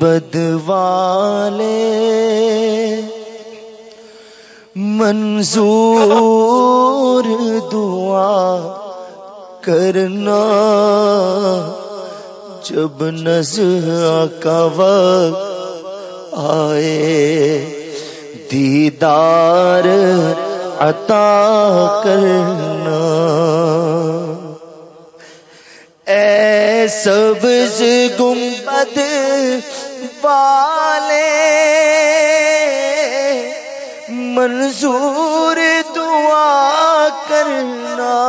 بد والے منظور دعا کرنا، جب نظر کا وقت آئے، دیدار عطا کرنا۔ اے سبز گنبد والے منظور دعا کرنا۔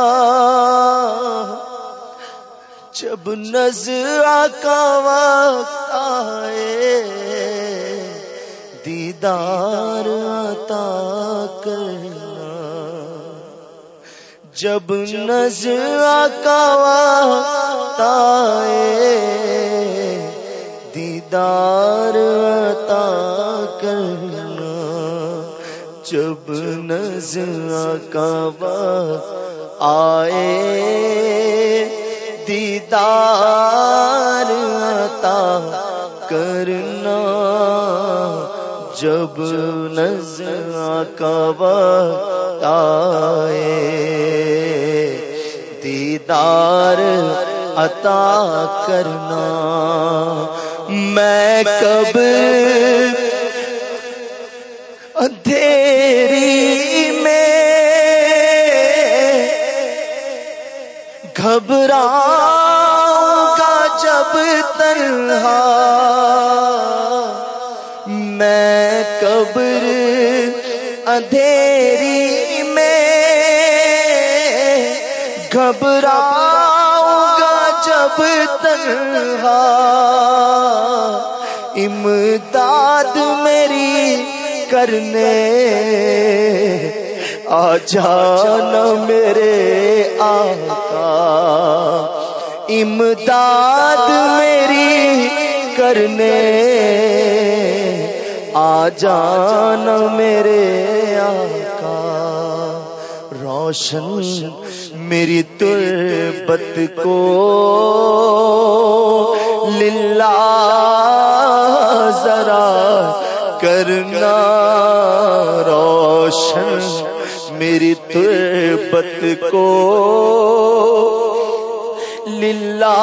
جب نظر کا وقت آئے، دیدار عطا کرنا۔ جب نظر کا وقت آئے دیدار عطا کرنا۔ جب نظر کا آئے، دیدار عطا کرنا۔ جب نظر کا آئے، دیدار عطا کرنا۔ میں کب اندھیری میں گھبرا کا جب تنہا میں قبر اندھیری میں گھبرا گا تنہا۔ امداد میری کرنے۔ آ جانا میرے آقا۔ امداد میری کرنے۔ آ جانا میرے آقا۔ روشن میری تربت کو للہ ذرا کرنا روشن میری تربت کو للہ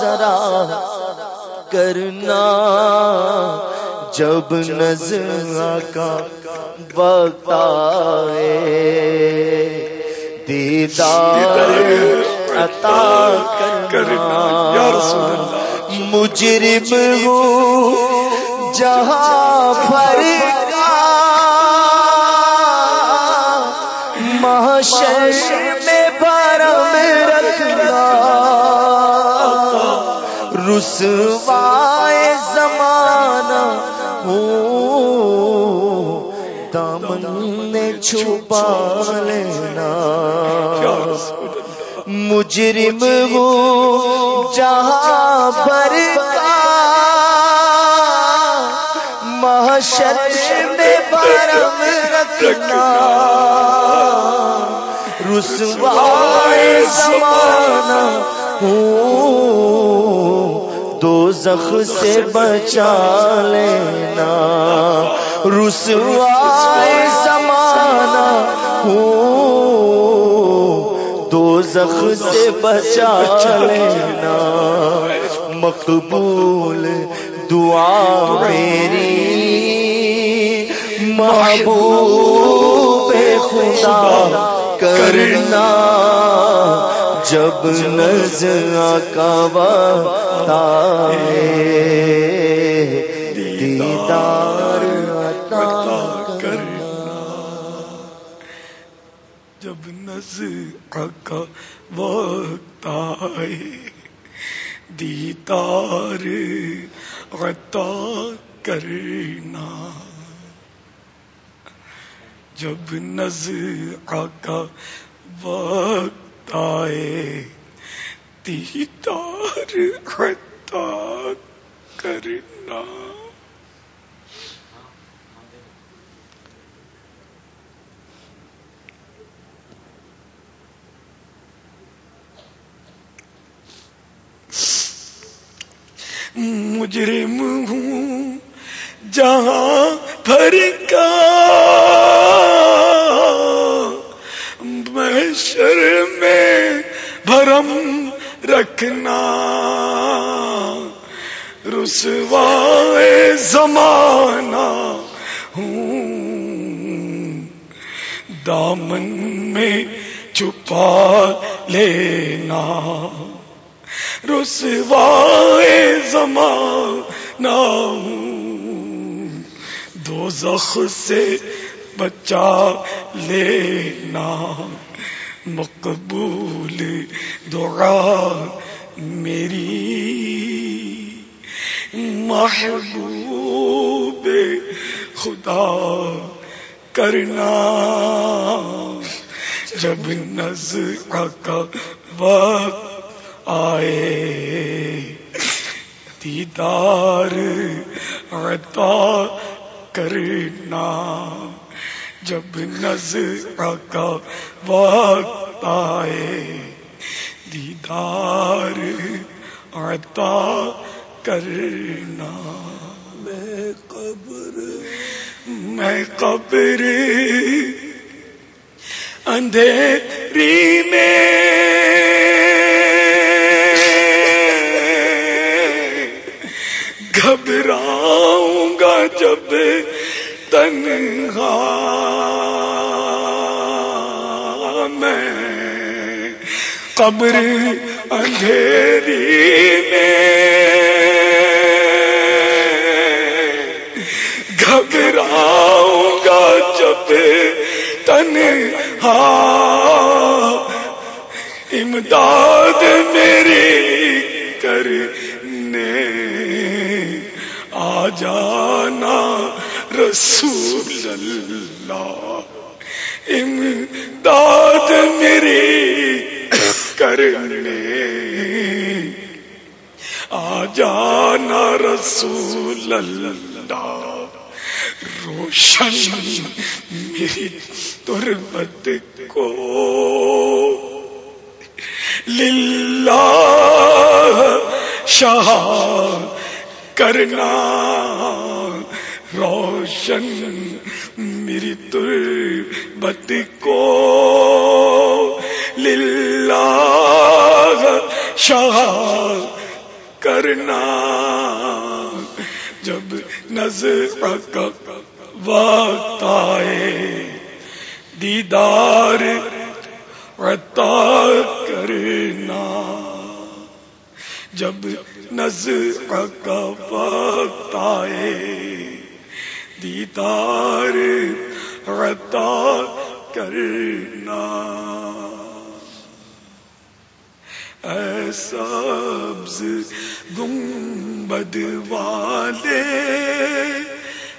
ذرا کرنا جب نظر کا وقت آئے دیدار عطا کرنا مجرم ہوں جہاں بھر کا محشر میں بھرم رکھنا رسوائے زمانہ ہوں چھپا لینا مجرم ہوں جہاں پر محشر میں برم رکھنا۔ رسوائے زمانہ ہوں دو زخ سے بچا لینا۔ رسوائے زمانہ ہوں دو زخ سے بچا لینا۔ مقبول دعا میری۔ محبوب خدا کرنا۔ جب نظر کا وقت دیدار۔ جب نظر کا وقت آئے۔ دیدار عطا کرنا۔ جب نظر کا وقت آئے، دیدار عطا کرنا۔ مجرم ہوں، جہاں بھر کا محشر میں بھرم رکھنا رسوائے زمانہ ہوں، دامن میں چھپا لینا۔ رسوائے زمانہ ہوں۔ دو زخ سے بچا لینا۔ مقبول دعا میری۔ محبوب خدا کرنا۔ جب نظر کا وقت آئے۔ دیدار عطا کرنا۔ جب نظر کا وقت آئے۔ دیدار عطا کرنا۔ میں قبر میں قبر۔ اندھیری میں گھبراؤں گا جب تنہا میں قبر اندھیری میں گھبراؤں گا جب تنہا امداد میری کرنے آ جانا رسول اللہ۔ امداد میری کرنے۔ آ جانا رسول اللہ۔ روشن میری تربت کو۔ للہ شاہ کرنا۔ روشن میری تربت کو للہ شاہ کرنا جب نظر کا وقت آئے دیدار عطا کرنا جب نظر کا وقت آئے دیدار عطا کرنا۔ سبز گنبد والے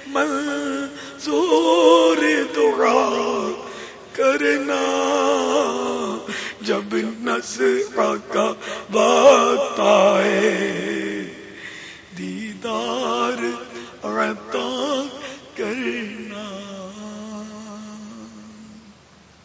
منظور دعا کرنا۔ جب نس کا وقت آئے، دیدار عطا